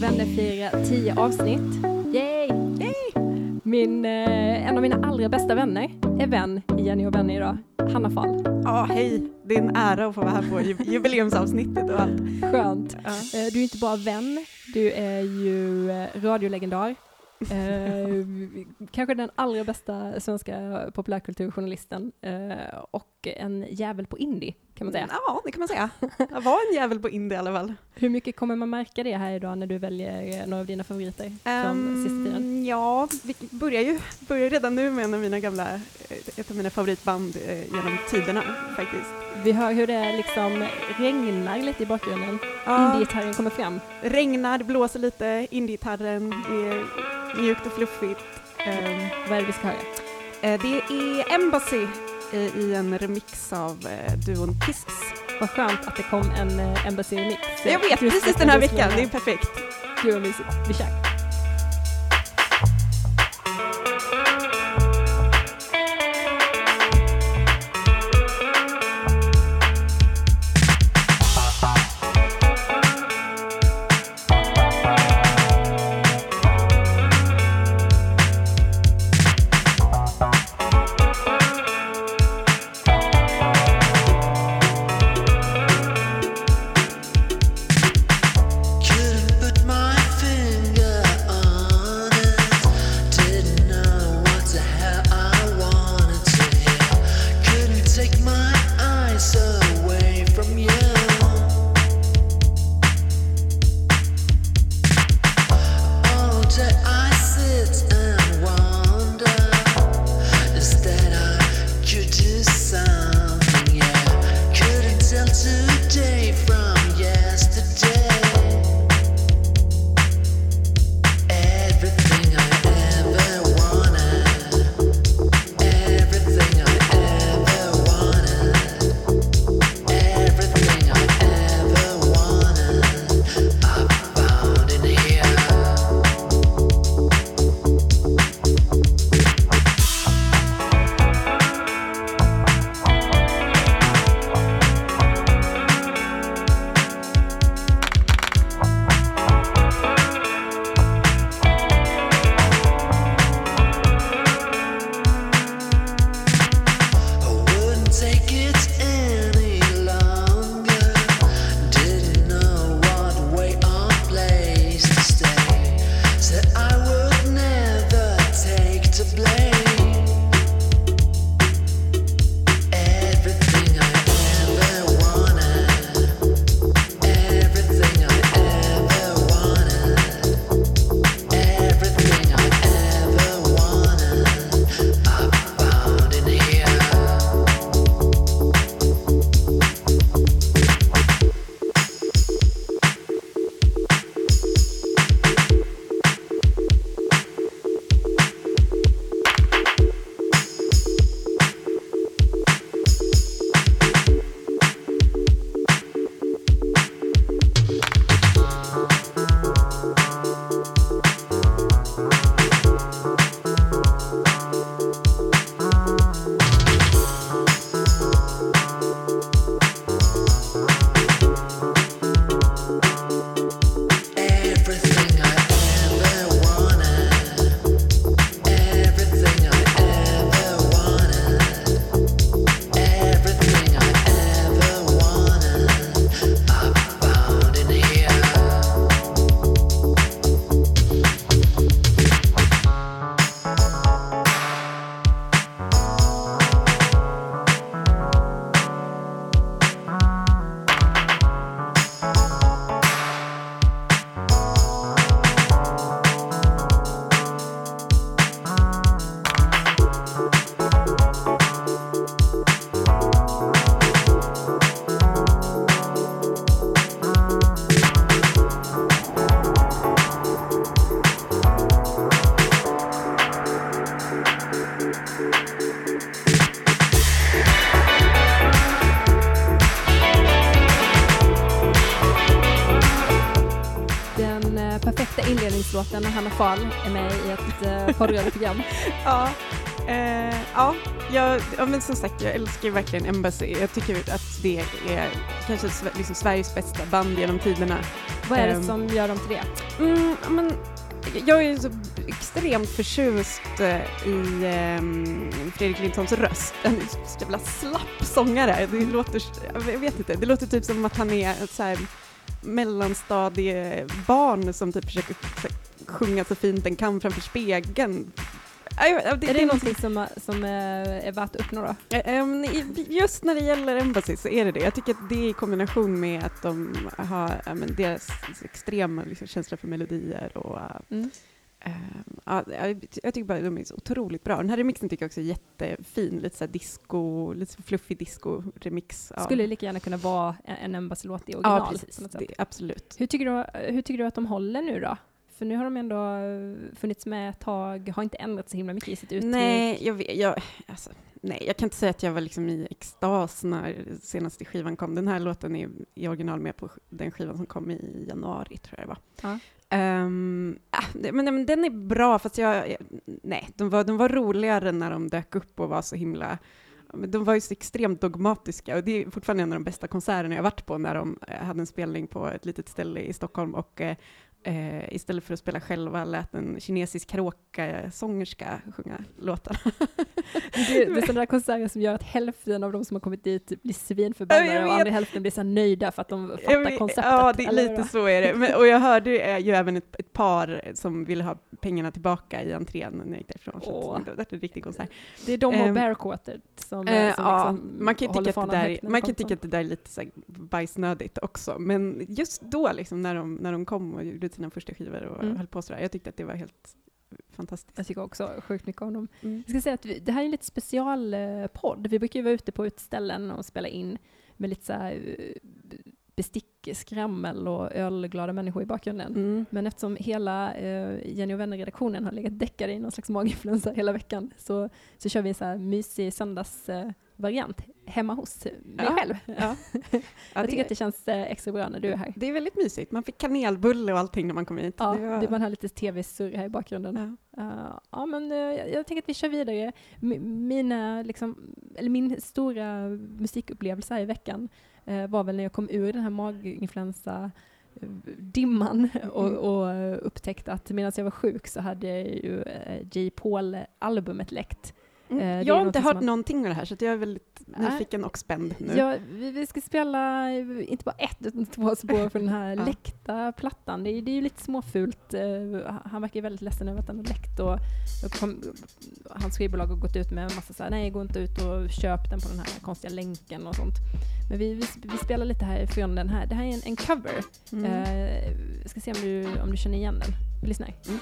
Och vänner firar tio avsnitt. Yay! Yay! Min, eh, en av mina allra bästa vänner är vän i Jenny och vänner idag, Hanna Fall. Ja, hej. Det är en ära att få vara här på ju- jubileumsavsnittet och allt. Skönt. Ja. Eh, du är inte bara vän, du är ju eh, radiolegendar. Eh, kanske den allra bästa svenska populärkulturjournalisten eh, och en jävel på indie, kan man säga. Ja, det kan man säga. Jag var en jävel på indie i alla fall. Hur mycket kommer man märka det här idag när du väljer eh, några av dina favoriter från Ehm, sista tiden? Ja, vi börjar ju börjar redan nu med en av mina gamla, eh, ett av mina favoritband eh, genom tiderna faktiskt. Vi hör hur det liksom regnar lite i bakgrunden. Ja, Indiegitarren kommer fram. regnar, det blåser lite, indiegitarren är mjukt och fluffigt. Ehm, Vad är det vi ska höra? eh, det är Embassy i en remix av eh, duon Kisses. Vad skönt att det kom en Embassy Remix. Jag vet, precis den här veckan, det. det är perfekt. Gud vad mysigt. Vi kör. Uh, poddradioprogram. Ja, Eh, ja, jag, ja, men som sagt, jag älskar verkligen Embassy. Jag tycker att det är kanske liksom Sveriges bästa band genom tiderna. Vad är det Ehm. som gör dem till det? Mm, men, jag är så extremt förtjust eh, i ehm, Fredrik Lindssons röst. Han är så jävla slapp sångare. Det låter, jag vet inte, det låter typ som att han är så här mellanstadiebarn som typ försöker sjunga så fint den kan framför spegeln. Ja, jag- ja, är det någonting som, som eh, är värt att uppnå då? Just när det gäller Embassy så är det det. Jag tycker att det i kombination med att de har ja, men deras extrema liksom, känsla för melodier och Mm. ja, jag, jag tycker bara att de är så otroligt bra. Den här remixen tycker jag också är jättefin, lite så disco, lite så fluffig disco-remix. Ja. Skulle lika gärna kunna vara en, en Embassy-låt i ja, original. precis. något sätt. Det, absolut. Hur, tycker du, hur tycker du att de håller nu då? För nu har de ändå eh, funnits med ett tag, har inte ändrat så himla mycket i sitt uttryck. Nej, jag, vet, jag, alltså, nej, jag kan inte säga att jag var liksom i extas när senaste skivan kom. Den här låten är i original med på den skivan som kom i januari, tror jag det var. Ja. Ehm, ah, det- men, men den är bra, fast jag, nej, de var, de var roligare när de dök upp och var så himla de var ju så extremt dogmatiska och det är fortfarande en av de bästa konserterna jag varit på när de eh, hade en spelning på ett litet ställe i Stockholm och eh, eh, istället för att spela själva lät en kinesisk karaoke-sångerska sjunga låtarna. Det, det är sådana där konserter som gör att hälften av de som har kommit dit blir svinförbannade och andra hälften blir så nöjda för att de fattar vet- konceptet. Ja, det lite så är det. Men, och jag hörde ju, ju även ett, ett par som ville ha pengarna tillbaka i entrén när jag gick därifrån. Åh. det var en riktig konsert. Det är de och Ehm, Bearquarter som, Eh, som ja, liksom man kan tycka, att det, fanan där, man kan tycka att det där är lite så bajsnödigt också, men just då liksom när de, när de kom och gjorde sina första skivor och Mm. höll på sådär, jag tyckte att det var helt fantastiskt. Jag tycker också sjukt mycket om dem. Mm. Jag ska säga att vi, det här är en lite specialpodd. Vi brukar ju vara ute på utställen och spela in med lite så eh, bestick, skrammel och ölglada människor i bakgrunden. Mm. Men eftersom hela eh, Jenny och vänner-redaktionen har legat däckade i någon slags maginfluensa hela veckan så, så kör vi en så här mysig söndagsvariant eh, hemma hos mig Ja. själv. Ja. Jag Ja, tycker att det känns eh, extra bra när du är här. det är väldigt mysigt, man fick kanelbulle och allting när man kom hit. Ja, det var, man har lite tv-surr här i bakgrunden. ja. Uh, men uh, jag, jag tänker att vi kör vidare. M- mina, liksom, eller min stora musikupplevelse här i veckan eh, var väl när jag kom ur den här maginfluensa dimman och, Mm. och eh, upptäckte att medan jag var sjuk så hade ju uh, J. Paul-albumet läckt. Mm. Eh, jag har inte hört man- någonting av det här, så jag är väldigt nyfiken och spänd nu. Ja, vi, vi ska spela inte bara ett utan två spår från den här Ja. läckta plattan. Det är, det är ju lite småfult. eh, Han verkar ju väldigt ledsen över att den har läckt och, och kom, hans skivbolag har gått ut med en massa så här, nej gå inte ut och köp den på den här konstiga länken och sånt. Men vi, vi, vi spelar lite här från den här. Det här är en, en cover. Mm. Jag ska se om du, om du känner igen den. Vi lyssnar. Mm.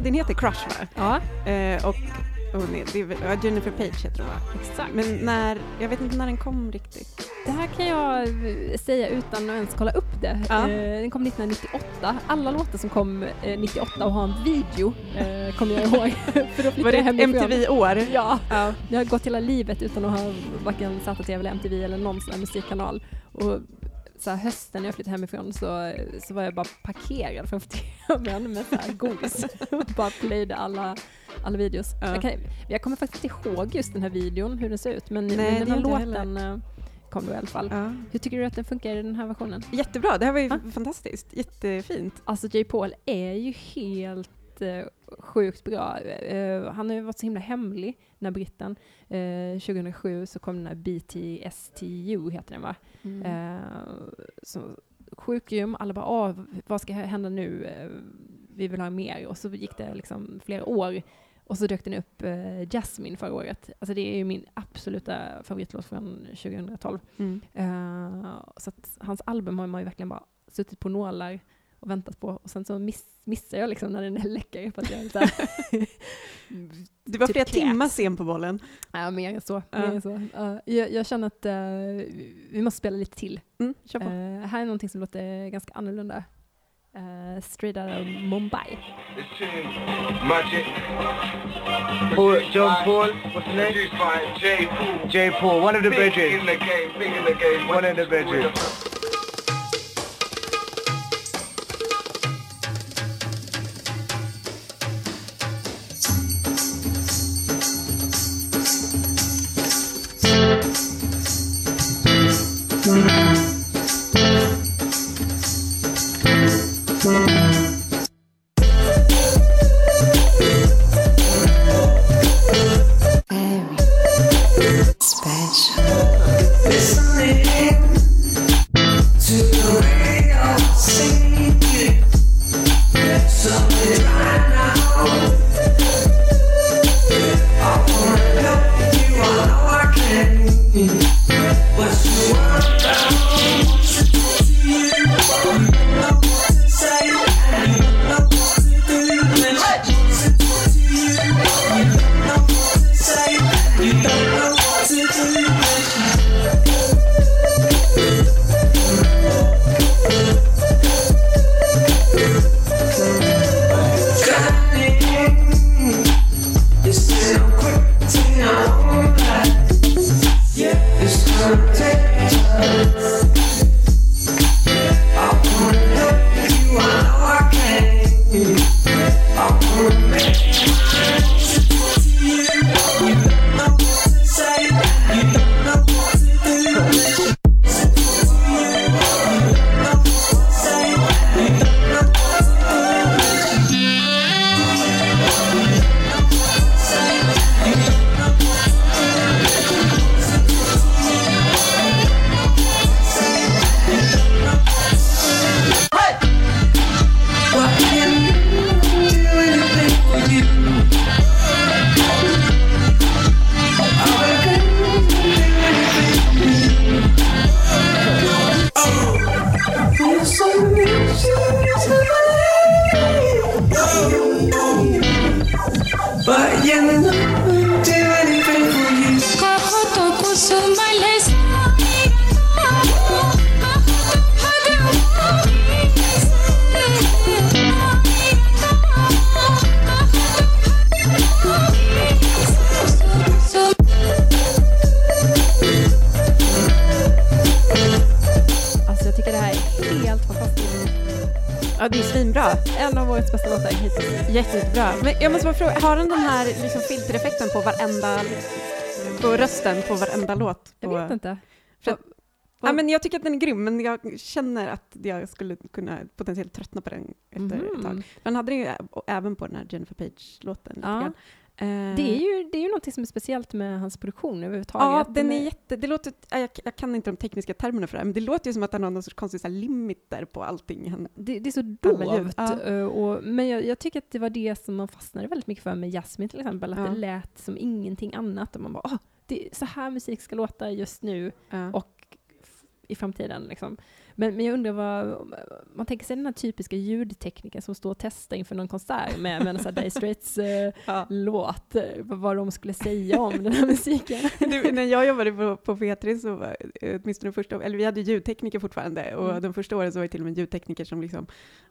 Den heter Crush va? Ja, Eh, och hon är, det är, Jennifer Page heter hon va? exakt. Men när, jag vet inte när den kom riktigt. Det här kan jag eh, säga utan att ens kolla upp det. Ja. Eh, Den kom 1998. Alla låtar som kom eh, 98 och har en video eh, kommer jag ihåg. För då Var det ett. MTV-år? Ja, Ja. jag har gått hela livet utan att ha varken ZTV eller MTV eller någon sån här musikkanal. Och så hösten när jag flyttade hemifrån så, så var jag bara parkerad framför TVn med så här godis och bara playade alla, alla videos. Ja. Jag, kan, jag kommer faktiskt inte ihåg just den här videon, hur den ser ut, men, Nej, men den här låten eh, kom då i alla fall. Ja. Hur tycker du att den funkar i den här versionen? Jättebra, det här var ju Ja. fantastiskt. Jättefint. Alltså J. Paul är ju helt eh, sjukt bra. Eh, han har ju varit så himla hemlig, den här britten. Eh, 2007 så kom den här BTSTU, heter den va? Mm. Eh, så, sjukt grym. Alla bara, ah, vad ska hända nu? Eh, vi vill ha mer. Och så gick det liksom flera år. Och så dök den upp, eh, Jasmine, förra året. Alltså det är ju min absoluta favoritlåt från 2012. Mm. Eh, så att hans album har man ju verkligen bara suttit på nålar och väntat på. Och sen så miss, missar jag liksom när den är läcker. För att jag är så här, Du var Typ flera kräks. timmar sen på bollen. ja, mer än så. Mer än så. Ja, jag, jag känner att eh, vi måste spela lite till. Mm, kör på. Eh, här är någonting som låter ganska annorlunda. Uh, straight out of Mumbai. Magic. Paul, John Paul, what's the name? J. Paul. J. Paul, one of the bridges. One of the bridges. Christmas. Filtereffekten på varenda, på rösten på låt? Jag På, vet inte. För- För, Ja, men jag tycker att den är grym, men jag känner att jag skulle kunna potentiellt tröttna på den efter ett tag. Mhm. Han hade det ju även på den här Jennifer Page-låten. Ja. Eh, Det är ju, det är ju något som är speciellt med hans produktion Ja, överhuvudtaget. den är jätte... Det låter, jag, jag kan inte de tekniska termerna för det här, men det låter ju som att han har någon sorts konstig så limiter på allting. Han, det, det är så dovt. ja. eh, Och, men jag, jag tycker att det var det som man fastnade väldigt mycket för med Jasmine till exempel. Att Ja. det lät som ingenting annat. Och man bara, "Åh, det, så här musik ska låta just nu ja. och i framtiden. Liksom. Men, men jag undrar vad, man tänker sig den här typiska ljudtekniken som står och testar inför någon konsert med, med en Dire Straits eh, Ja. låt, eh, vad de skulle säga om den här musiken. Du, när jag jobbade på, på P3 så var eh, åtminstone första, eller vi hade ljudtekniker fortfarande och Mm. de första åren så var det till och med ljudtekniker som liksom,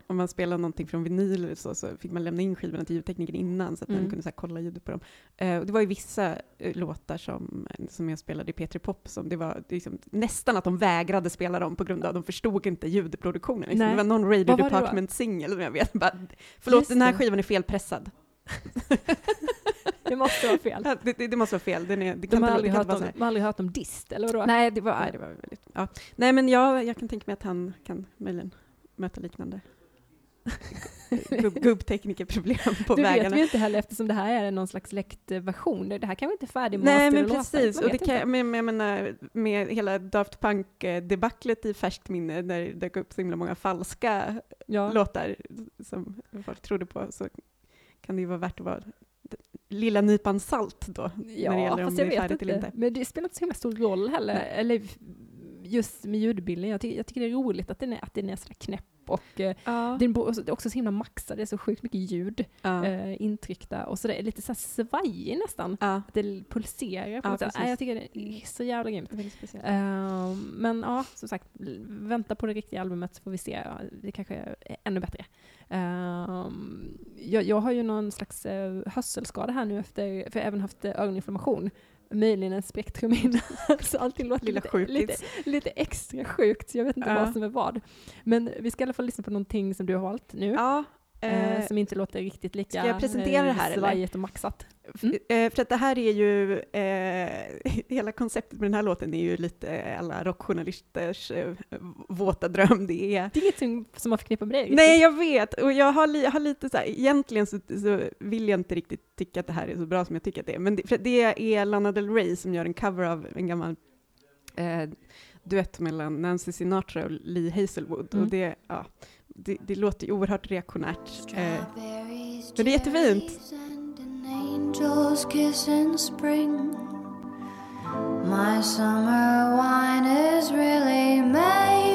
om man spelade någonting från vinyl eller så, så fick man lämna in skivorna till ljudteknikern innan så att Mm. den kunde så här, kolla ljudet på dem. Eh, och det var ju vissa eh, låtar som, som jag spelade i P3 Pop som det var liksom, nästan att de vägrade spela dem på grund av de förstod inte ljudproduktionen. Liksom. Det var någon Radio var det då? Department-singel som jag vet, bara, förlåt Just den här det. skivan är felpressad. Det måste vara fel. Ja, Det, det, det måste vara fel, den är, det De kan har aldrig, hört om, aldrig hört om dist, eller vadå? Nej, det var, nej, det var väldigt... Ja. Nej, men jag, jag kan tänka mig att han kan möjligen möta liknande gubbteknikerproblem på det vet vägarna. vi ju inte heller eftersom det här är någon slags läckt version. Det det här kan väl inte är färdig Nej, men precis. Och det vet kan, men, jag menar, med hela Daft Punk-debaclet i färskt minne, där det dök upp så himla många falska ja. låtar som folk trodde på, så kan det ju vara värt att vara lilla nypan salt då, när det Ja, gäller om det är vet färdigt inte. eller inte. Men det spelar inte så himla stor roll heller. Nej. Eller just med ljudbilden. Jag, ty jag tycker det är roligt att den är, att den är sådär knäpp och eh, Ja. den är också- det är också så himla maxad. Det är så sjukt mycket ljud Ja. eh, intryckta och så det är lite så här svajig nästan. Ja. Att det pulserar på Ja, sätt. jag tycker det är så jävla grymt. Ehm, men ja, som sagt, vänta på det riktiga albumet så får vi se. Det kanske är ännu bättre. Ehm, jag, jag har ju någon slags uh, hörselskada här nu efter, för jag har även haft eh, ögoninflammation. Möjligen en spektrum innan, så allting låter Lilla lite, lite, lite extra sjukt. så Jag vet inte Ja. vad som är vad. Men vi ska i alla fall lyssna på någonting som du har valt nu. Ja, eh, eh, som inte låter riktigt lika ska jag presentera det här, eller? svajigt och maxat. f- eh, för att det här är ju, eh, hela konceptet med den här låten är ju lite alla rockjournalisters eh, våta dröm. Det är Det är inget som- man förknippar med dig. Nej, jag vet. Och jag har, li, jag har lite så här, egentligen så, så vill jag inte riktigt tycka att det här är så bra som jag tycker att det är. Men det, det är Lana Del Rey som gör en cover av en gammal eh, duett mellan Nancy Sinatra och Lee Hazelwood. Mm. Och det, ja, det, det låter ju oerhört reaktionärt. Eh, men det är jättefint. My summer wine is really made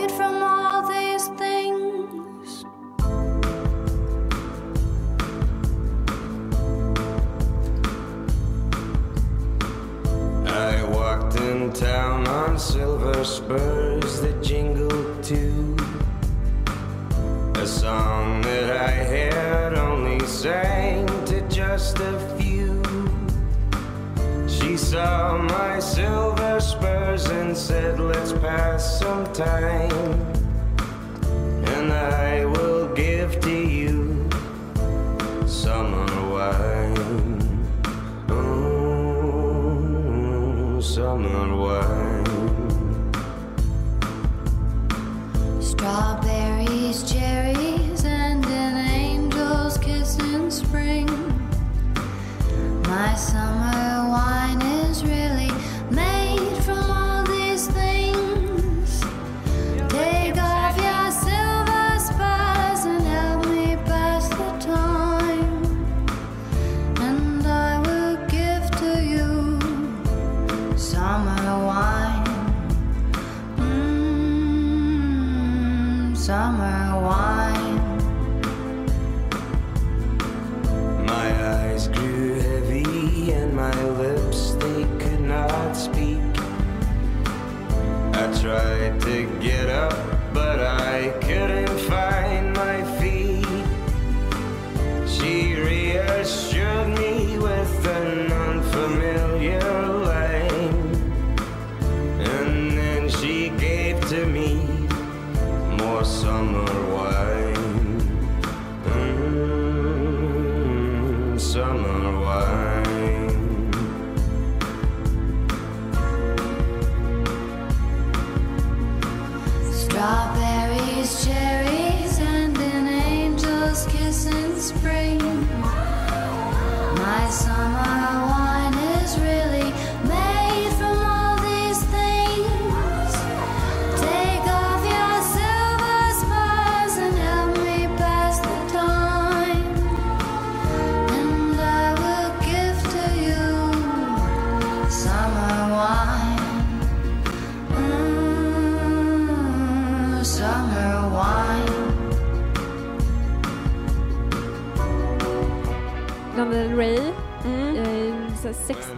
to get up,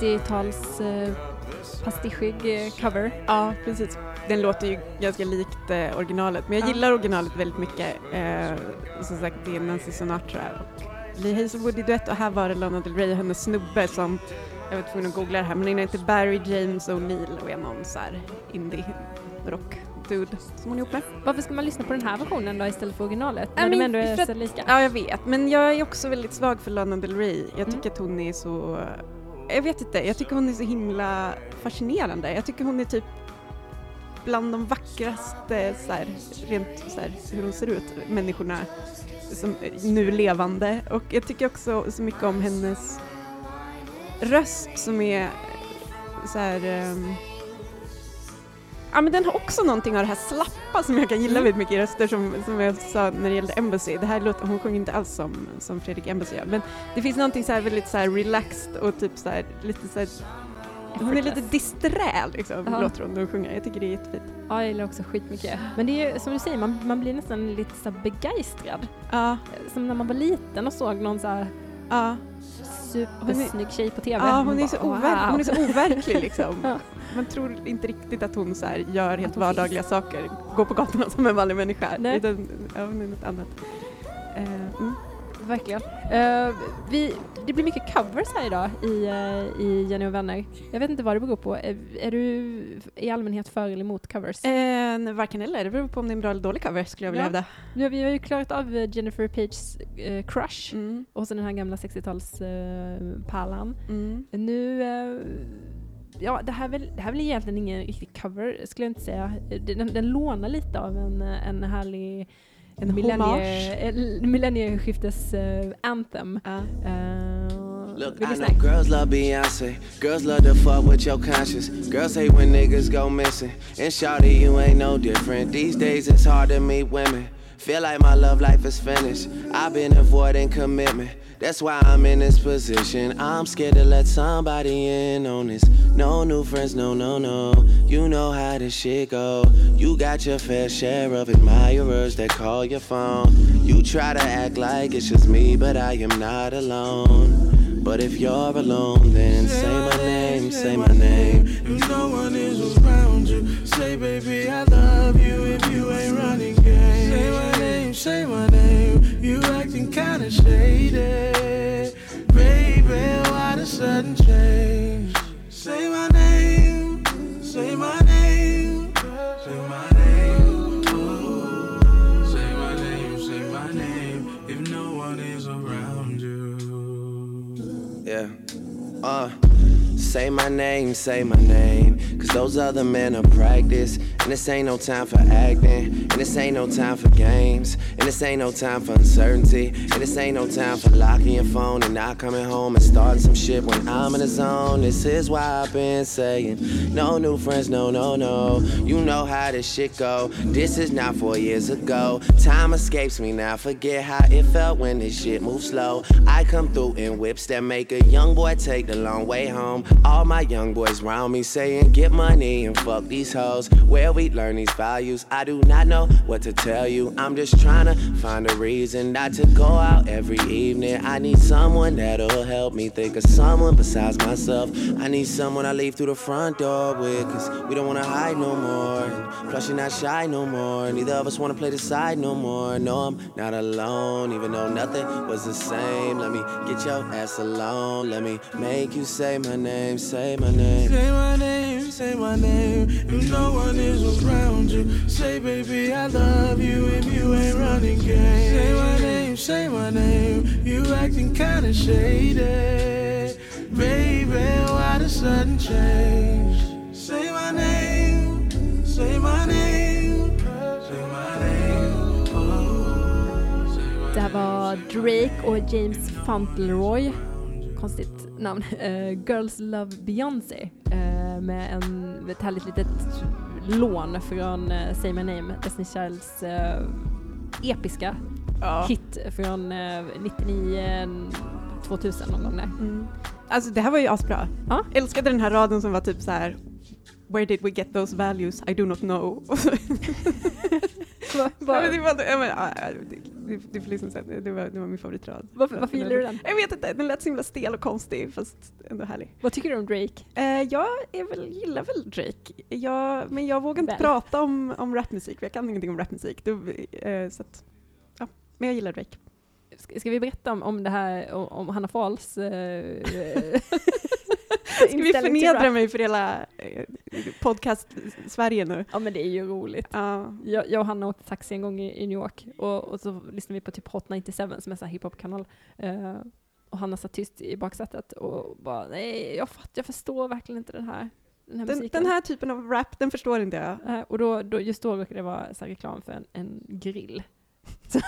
90-tals eh, pastischig cover. Ja, precis. Den låter ju ganska likt eh, originalet, men jag gillar originalet väldigt mycket. Eh, som sagt, det är Nancy Sinatra och Lee Hazelwood i duett och här var det Lana Del Rey och hennes snubbe som jag var tvungen att googla det här, men han heter Barry James O'Neill och är någon så här indie rock dude som hon är ihop med. Varför ska man lyssna på den här versionen då istället för originalet? När I de ändå är så lika. Ja, jag vet, men jag är också väldigt svag för Lana Del Rey. Jag mm. tycker att hon är så jag vet inte, jag tycker hon är så himla fascinerande. Jag tycker hon är typ bland de vackraste, så här, rent så här, hur hon ser ut, människorna som är nu levande. Och jag tycker också så mycket om hennes röst som är så här. um, Ja men den har också någonting av det här slappa som jag kan gilla Mm. väldigt mycket i röster som, som jag sa när det gällde Embassy. Det här låter, hon sjunger inte alls som, som Fredrik Embassy gör men det finns någonting så här väldigt så här relaxed och typ så här lite så här hon är lite disträ liksom, Ja. låter hon sjunger. Jag tycker det är jättefint. Ja, jag gillar också skitmycket. Men det är ju som du säger, man, man blir nästan lite så begeistrad. Ja, Som när man var liten och såg någon så här ja. supersnygg tjej på TV. ja hon, är så wow. overk- hon är så overklig liksom. Ja. Man tror inte riktigt att hon så gör helt vardagliga saker, går på gatorna som en vanlig människa. Nej. Utan, ja, hon är något annat. Eh, mm. Verkligen. Eh, vi, det blir mycket covers här idag i, eh, i Jenny och vänner. Jag vet inte vad det beror på. Är, är du i allmänhet för eller emot covers? Eh, nej, varken eller, det beror på om det är en bra eller dålig cover skulle jag vilja Ja. hävda. Nu har vi har ju klarat av eh, Jennifer Pages eh, Crush Mm. och så den här gamla 60-talspärlan. Mm. Nu, eh, ja det här, är väl, det här är väl egentligen ingen riktig cover skulle jag inte säga. Den, den lånar lite av en, en härlig En millennie- millennieskiftes eh, anthem. Ja. Eh, Look, vill I know girls love Beyonce. Girls love to fuck with your conscience. Girls hate when niggas go missing. And shawty, you ain't no different. These days it's hard to meet women. Feel like my love life is finished. I've been avoiding commitment. That's why I'm in this position. I'm scared to let somebody in on this. No new friends, no, no, no. You know how this shit go. You got your fair share of admirers that call your phone. You try to act like it's just me, but I am not alone. But if you're alone, then say my name, say my name. If no one is around you, say, baby, I love you if you ain't running game. Say my name, say my name. You acting kinda shady. Baby, why the sudden change? Say my name, say my name. Say my name. oh. Say my name, say my name. If no one is around you. Yeah. Uh, say my name, say my name. Cause those other men are practice. And this ain't no time for acting. And this ain't no time for games. And this ain't no time for uncertainty. And this ain't no time for locking your phone and not coming home and starting some shit when I'm in the zone. This is why I've been saying no new friends, no, no, no. You know how this shit go. This is not four years ago. Time escapes me now. Forget how it felt when this shit moved slow. I come through in whips that make a young boy take the long way home. All my young boys round me saying, get money and fuck these hoes. Where we learn these values, I do not know what to tell you. I'm just trying to find a reason not to go out every evening. I need someone that'll help me think of someone besides myself. I need someone I leave through the front door with, cause we don't wanna hide no more. And plus, you're not shy no more. Neither of us wanna play the side no more. No, I'm not alone, even though nothing was the same. Let me get your ass alone. Let me make you say my name, name, say my name. Say my name, say my name. If no one is around you, say baby I love you if you ain't running game. Say my name, say my name. You acting kinda shady, baby. Why the sudden change? Say my name, say my name. Say my name. Oh. Det var Drake och James Konstigt. Namn, eh, Girls Love Beyoncé eh, med en, ett härligt litet lån från eh, Say My Name, Destiny Childs episka Ja. hit från eh, 99, 2000 någon gång där. Mm. Alltså det här var ju asbra. Ja. Älskade den här raden som var typ så här. Where did we get those values? I do not know. Det, var, det, det, liksom, det, det min favoritrad. Varför, varför gillar du den? Jag vet inte, den lät så himla stel och konstig fast ändå härlig. Vad tycker du om Drake? Eh, jag är väl, gillar väl Drake, jag, men jag vågar inte Väl. prata om, om rapmusik för jag kan ingenting om rapmusik. Eh, så att, ja, men jag gillar Drake. Ska, ska vi berätta om, om det här, om, om Hanna Fahls eh, Ska vi förnedra mig för hela eh, podcast-Sverige nu? Ja men det är ju roligt. Ja. Jag, jag och Hanna åkte taxi en gång i, i New York och, och så lyssnade vi på typ Hot 97 som är en hiphop-kanal. Eh, och Hanna satt tyst i baksätet och bara nej, jag, fatt, jag förstår verkligen inte den här, den här Den, den här typen av rap, den förstår inte jag. Eh, och då, då, just då råkade det vara så reklam för en, en grill.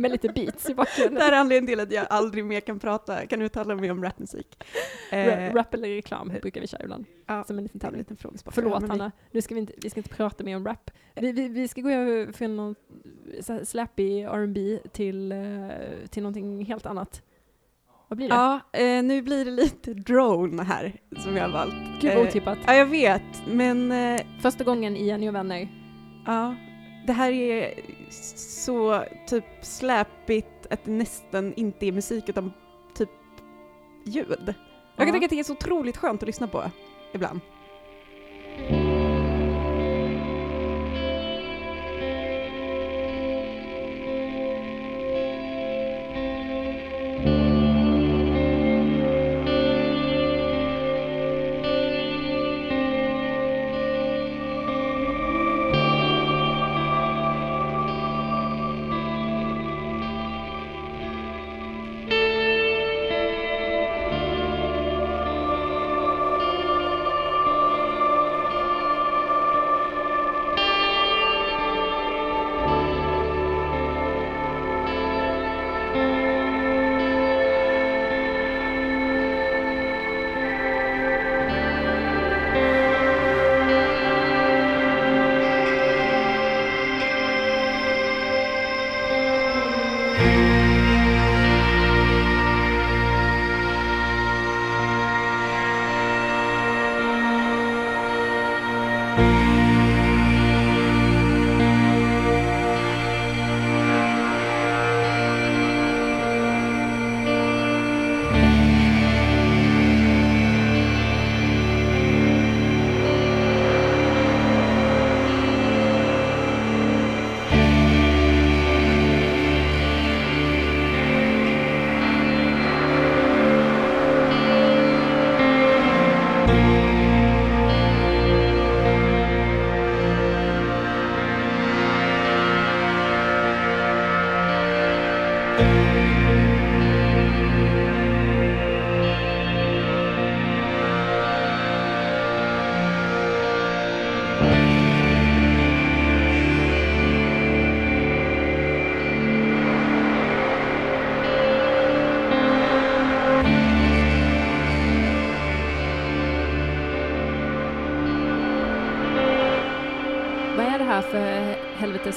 Med lite beats i Det bakgrunden. här är anledningen till att jag aldrig mer kan prata, kan uttala mig om rapmusik. Ra- Eh, Rap eller reklam brukar vi köra ibland. ja, Som en liten det tävling. liten. Förlåt vi- Hanna, nu ska vi, inte, vi ska inte prata mer om rap. Vi, vi, vi ska gå över från någon slappy R&B till, eh, till någonting helt annat. Vad blir det? Ja, eh, nu blir det lite drone här som jag har valt. Gud vad Eh, otippat. Ja, jag vet, men eh, Första gången i Jenny och vänner. ja, det här är så typ släpigt att det nästan inte är musik utan typ ljud. Jag Ja. kan tycka att det är så otroligt skönt att lyssna på ibland.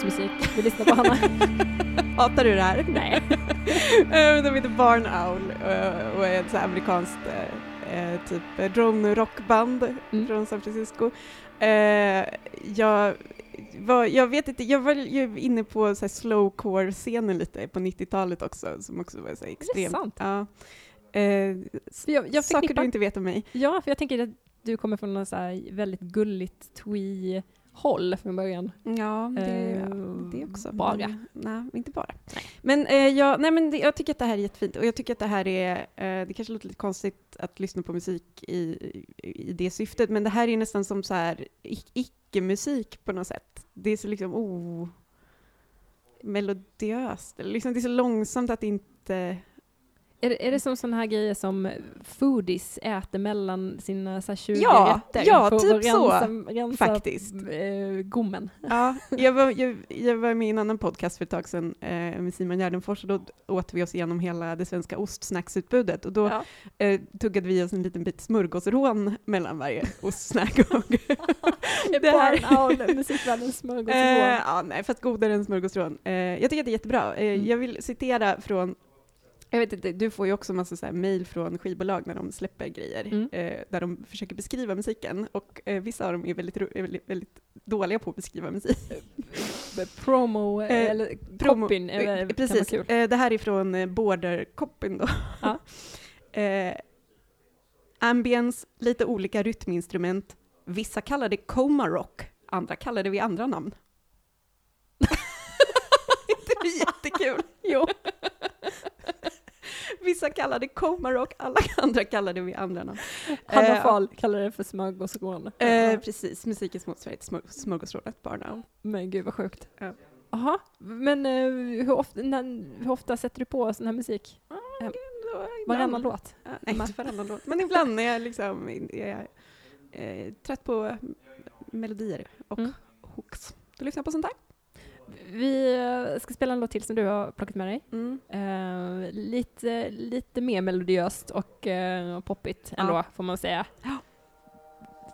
Musik vi lyssnar på Hanna? Hatar du det här? Nej. Eh, De heter Barn Owl eh, och är ett så amerikanskt eh, typ eh, drone rockband Mm. från San Francisco. Jag, var, jag vet inte, jag var ju inne på så här slowcore-scenen lite på 90-talet också som också var så extremt. Ja. Eh, jag, jag saker du inte vet om mig. Ja, för jag tänker att du kommer från något så väldigt gulligt twee håll från början. Ja, det, Eh, det också. bara. Nej, inte bara. Men, eh, jag, nej, men det, jag tycker att det här är jättefint och jag tycker att det här är, eh, det kanske låter lite konstigt att lyssna på musik i, i, i det syftet, men det här är nästan som så här ic- icke-musik på något sätt. Det är så liksom oh, melodiöst, eller liksom det är så långsamt att det inte Är är det som sådana här grejer som foodies äter mellan sina så här 20 Ja, rätter? ja, för typ att så, rensa, rensa faktiskt. eh, gommen? Ja, jag var, jag, jag var med i en annan podcast för ett tag sedan eh, med Simon Gärdenfors och då åt vi oss igenom hela det svenska ostsnacksutbudet och då Ja. eh, tuggade vi oss en liten bit smörgåsrån mellan varje ostsnack. Och Det här... musikvärldens smörgåsråd. Eh, ja, nej, fast godare än smörgåsrån. Eh, jag tycker att det är jättebra. Eh, Mm. Jag vill citera från jag vet inte, du får ju också massa så här mejl från skivbolag när de släpper grejer, Mm. eh, där de försöker beskriva musiken, och eh, vissa av dem är väldigt, är väldigt, väldigt dåliga på att beskriva musik. Promo, Eh, eller promo- copyn, är, eh, kan vara Precis, kul. eh, det här är från eh, Border Copyn då. Ja. eh, ambience, lite olika rytminstrument, vissa kallar det coma rock, andra kallar det vid andra namn. inte det jättekul? Jo. Vissa kallar det coma rock, alla andra kallar det vid andra namn. Hanna Eh, Fahl kallar det för smörgåsrån. Eh, precis, musikens motsvarighet till smör- smörgåsrådet bara now. Men gud vad sjukt. Ja. Jaha, men eh, hur, ofta, när, hur ofta sätter du på sån här musik? Eh, Varannan låt? Ja, nej, inte varannan låt. Men ibland när jag liksom är jag, eh, trött på melodier och Mm. hooks, då lyssnar jag på sånt där. Vi eh, ska spela en låt till som du har plockat med dig. Mm. Eh, lite, lite mer melodiöst och eh, poppigt ändå, Ja. får man säga.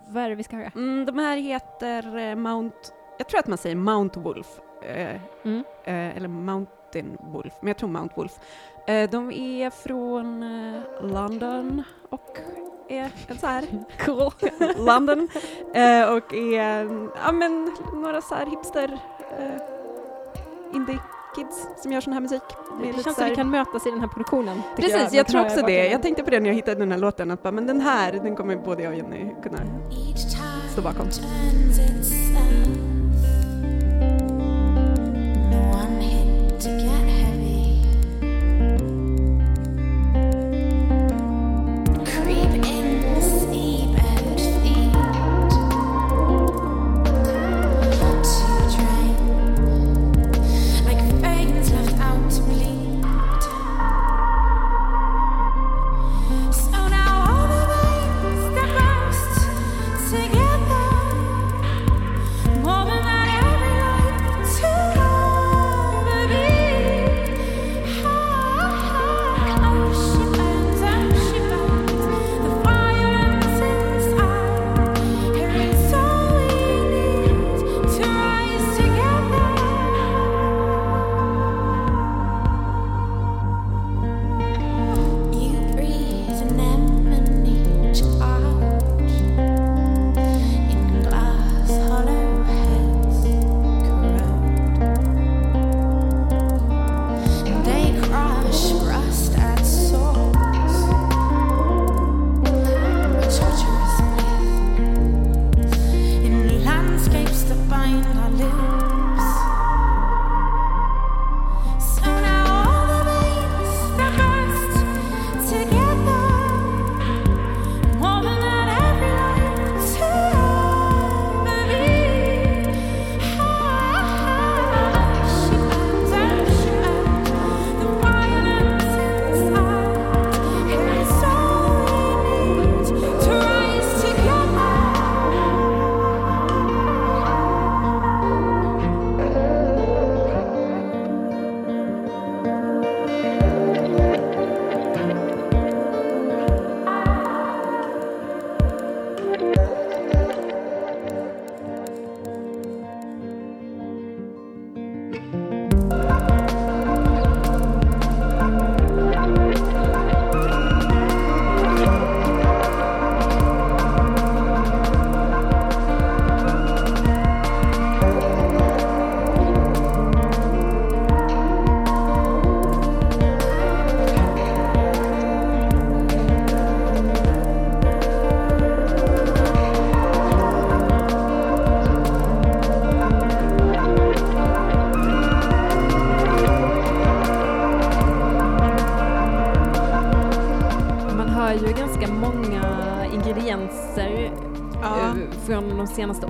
Vad är det vi ska höra? Mm, de här heter Mount, jag tror att man säger Mount Wolf, eh, Mm. eller Mountain Wolf, men jag tror Mount Wolf. De är från London och är en så här Cool. London och är ja, men, några så här hipster indie kids som gör sån här musik. Det lite känns som vi kan mötas i den här produktionen. Precis, jag, kan tror också det. Jag tänkte på det när jag hittade den här låten, att bara, men den här, den kommer både jag och Jenny kunna Each time stå bakom.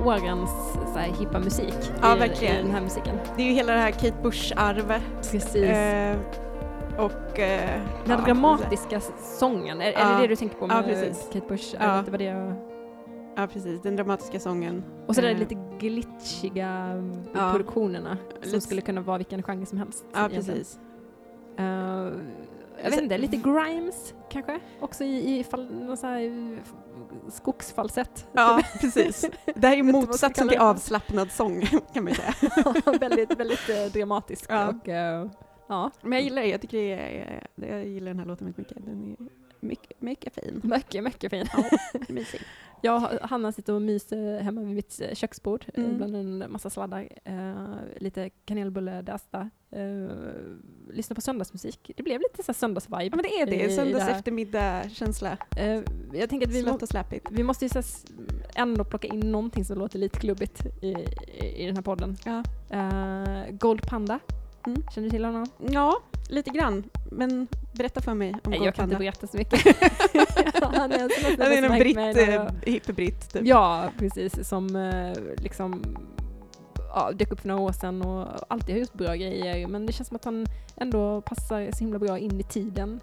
Årens så här, hippa musik Ja, i, verkligen. i den här musiken. Det är ju hela det här Kate Bush-arvet. Precis. Eh, Och... Eh, Den ja, dramatiska sången, är, är Ja. det det du tänker på med precis. Kate Bush? Ja. Det var det jag... Ja, precis. Den dramatiska sången. Och så där Eh. lite glitchiga Ja. produktionerna som Lite- skulle kunna vara vilken genre som helst. Ja, egentligen. precis. Eh, jag vet inte, lite grimes kanske? Också i, i fall, eh, skogsfalsett. Ja, precis. Det här är motsatsen till avslappnad sång, kan man säga. väldigt, väldigt eh, dramatisk. Ja. Och, eh, ja, Men jag gillar det. Jag tycker det är, jag gillar den här låten väldigt mycket. Den är mycket, mycket fin. mycket, mycket fin. Ja, mysig. Jag och Hanna sitter och myser hemma vid mitt eh, köksbord eh, Mm. bland en massa sladdar. Eh, lite kanelbulle dasta. Uh, lyssna på söndagsmusik. Det blev lite så söndagsvibe. Ja, men det är det. i- i Söndags här. eftermiddag-känsla. Eh, jag tänker att vi, Smått och släpigt. vi måste ju så ändå plocka in någonting som låter lite klubbigt i, i, i den här podden. Ja. Eh, Gold Panda. Mm. Känner du till honom? ja, lite grann. Men berätta för mig om Nej, jag kan inte berätta så mycket. Han är. Det är en britt, jag- eh, hippie-britt. Typ. Ja, precis. Som eh, liksom ja, dök upp för några år sedan och alltid har gjort bra grejer. Men det känns som att han ändå passar så himla bra in i tiden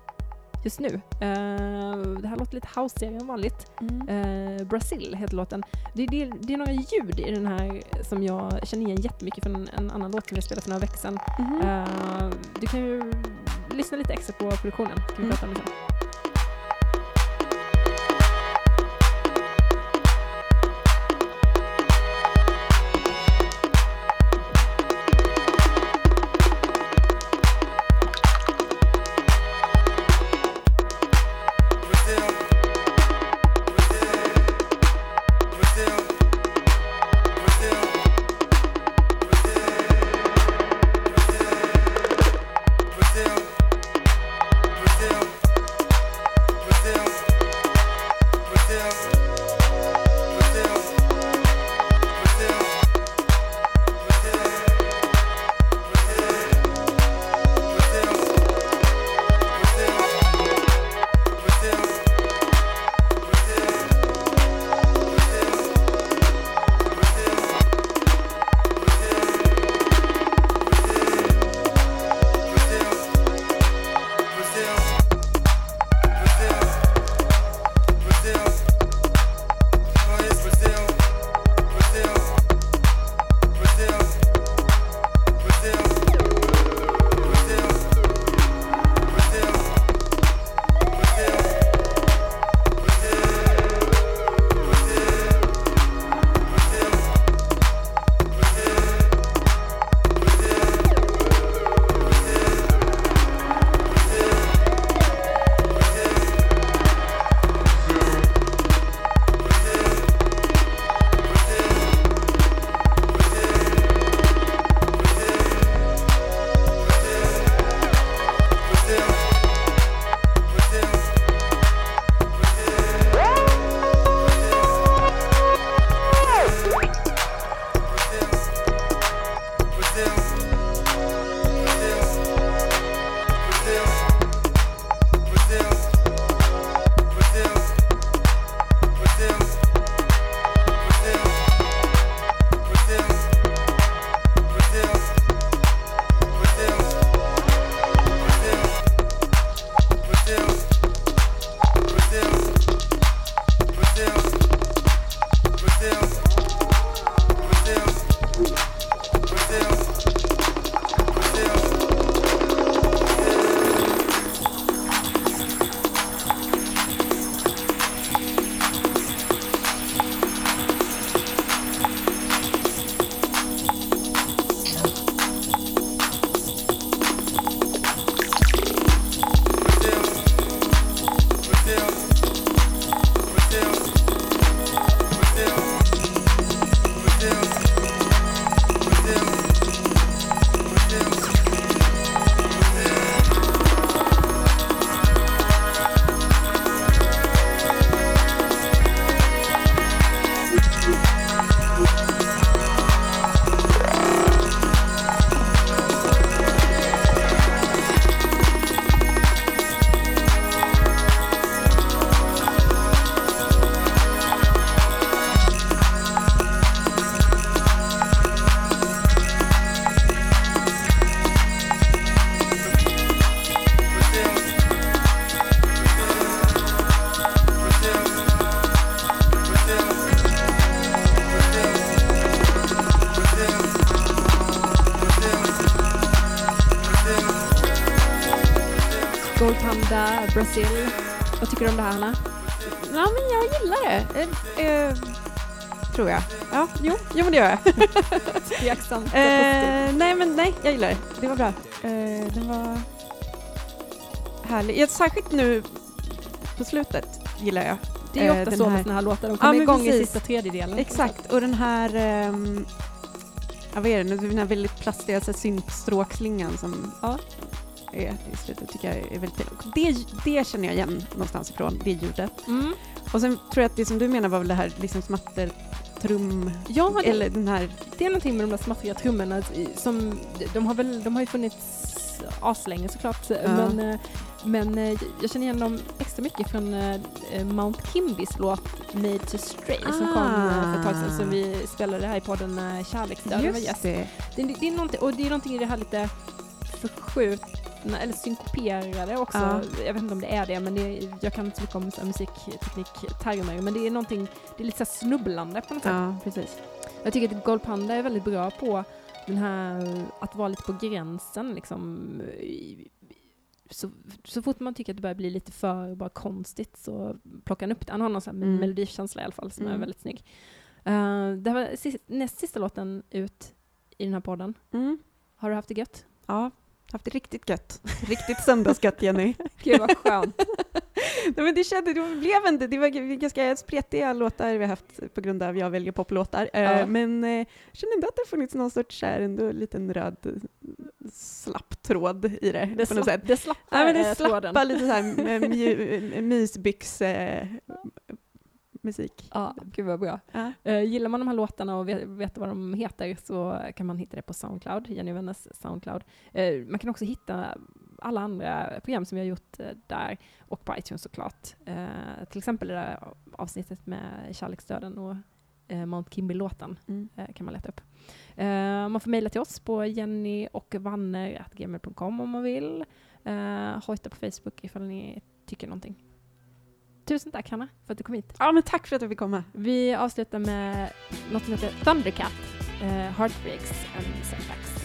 just nu. Eh, det här låter lite houseigare än vanligt. Mm. Eh, Brazil heter låten. Det, det, det är några ljud i den här som jag känner igen jättemycket från en, en annan låt som jag spelade för några veckor sedan. Mhm. Eh, du kan ju lyssna lite extra på produktionen. Kan vi Mm. prata om det sen. jo, jo men det gör jag. Tveksamt. Eh, nej, men nej, jag gillar det. Det var bra. Eh, den var härlig. Ja, särskilt nu på slutet gillar jag. Det är eh, ofta den så här- med såna här låtar, de Ja, kommer men igång i precis. sista tredjedelen. Exakt, och den här ehm, ja, vad är det den här väldigt plastiga syntstråkslingan som Ja. är i slutet tycker jag är väldigt fin. Det, det känner jag igen någonstans ifrån, det ljudet. Mm. Och sen tror jag att det som du menar var väl det här liksom smatter, trum, Ja, det, eller den här, det är någonting med de där smattriga trummorna som, de har väl, de har ju funnits aslänge såklart, men, eh, men eh, jag känner igen dem extra mycket från eh, Mount Kimbys låt Made to Stray som kom eh, för ett tag sedan som vi spelade här i podden Kärleksdöden var gäst. det. Det, det, är någonting, och det är någonting i det här lite förskjutna eller synkoperade också. Ja. Jag vet inte om det är det, men det är, jag kan inte så mycket om musiktekniktermer, men det är någonting, det är lite så snubblande på något sätt. Ja, precis. Jag tycker att Gold Panda är väldigt bra på den här, att vara lite på gränsen liksom. Så, så fort man tycker att det börjar bli lite för bara konstigt så plockar han upp det. Han har någon sån här Mm. melodikänsla i alla fall som är Mm. väldigt snygg. Uh, det här var sist, näst sista låten ut i den här podden. Mm. Har du haft det gött? Ja, haft det riktigt gött. Riktigt söndagsgött Jenny. Gud vad skönt. Nej, men det, kände, det blev inte, det var ganska spretiga låtar vi har haft på grund av jag väljer poplåtar. Eh, Ja. Men eh, jag kände ändå att det funnits någon sorts här, ändå liten röd eh, slapp tråd i det. Det, på något slapp, sätt. det slappar Ja, men eh, det tråden. slappar lite så här mysbyx eh, musik. Ja, gud vad bra. Ja. Eh, gillar man de här låtarna och vet, vet vad de heter så kan man hitta det på Soundcloud, Jenny Wennes Soundcloud. Eh, man kan också hitta alla andra program som vi har gjort eh, där och på iTunes såklart. Till exempel det där avsnittet med Kärleksdöden och Mount Kimby-låten Mm. kan man leta upp. Man får mejla till oss på jennyochvanner.gmail.com om man vill. Hojta på Facebook ifall ni tycker någonting. Tusen tack Hanna för att du kom hit. ja, men tack för att jag fick komma. Vi avslutar med något som heter Thundercat, uh, Heartbreaks and Setbacks.